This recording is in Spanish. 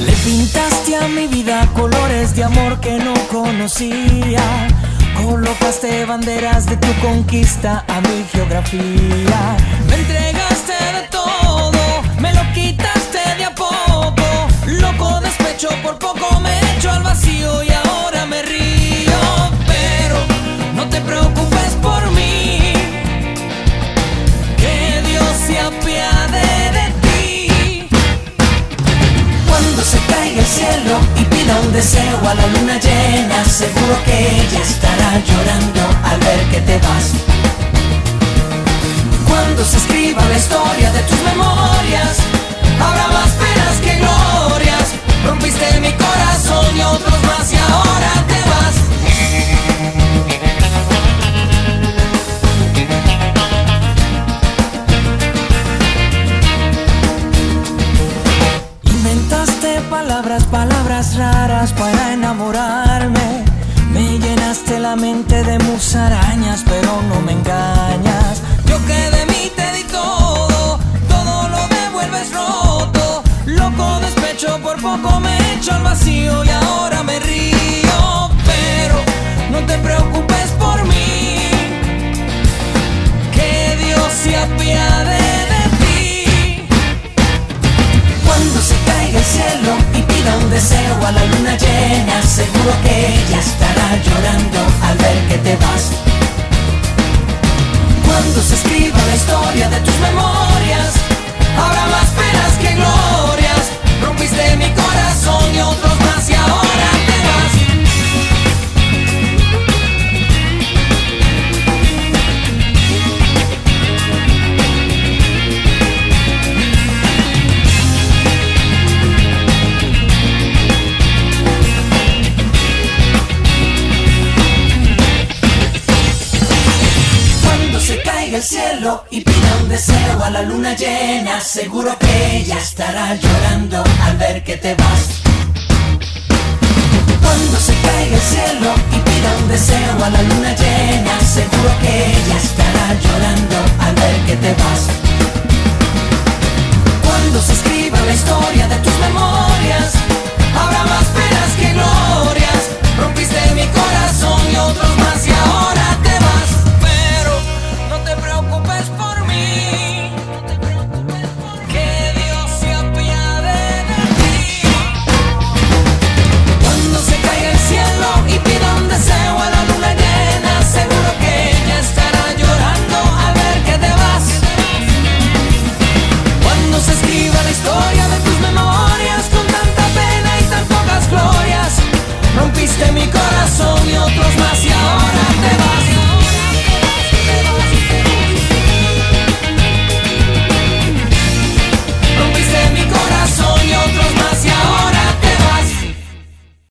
Le pintaste a mi vida colores de amor que no conocía. Colocaste banderas de tu conquista a mi geografía. llegue al cielo y pida un deseo a la luna llena, seguro que ella estará llorando. para enamorarme. Me llenaste la mente de musarañas, pero no me engañas. Yo que de mí te di todo, todo lo devuelves roto. Loco despecho, por poco me echo al vacío y ahora me río. Pero no te preocupes te vas. cielo y pida un deseo a la luna llena, seguro que ella estará llorando al ver que te vas. Cuando se caiga el cielo y pida un deseo a la luna llena,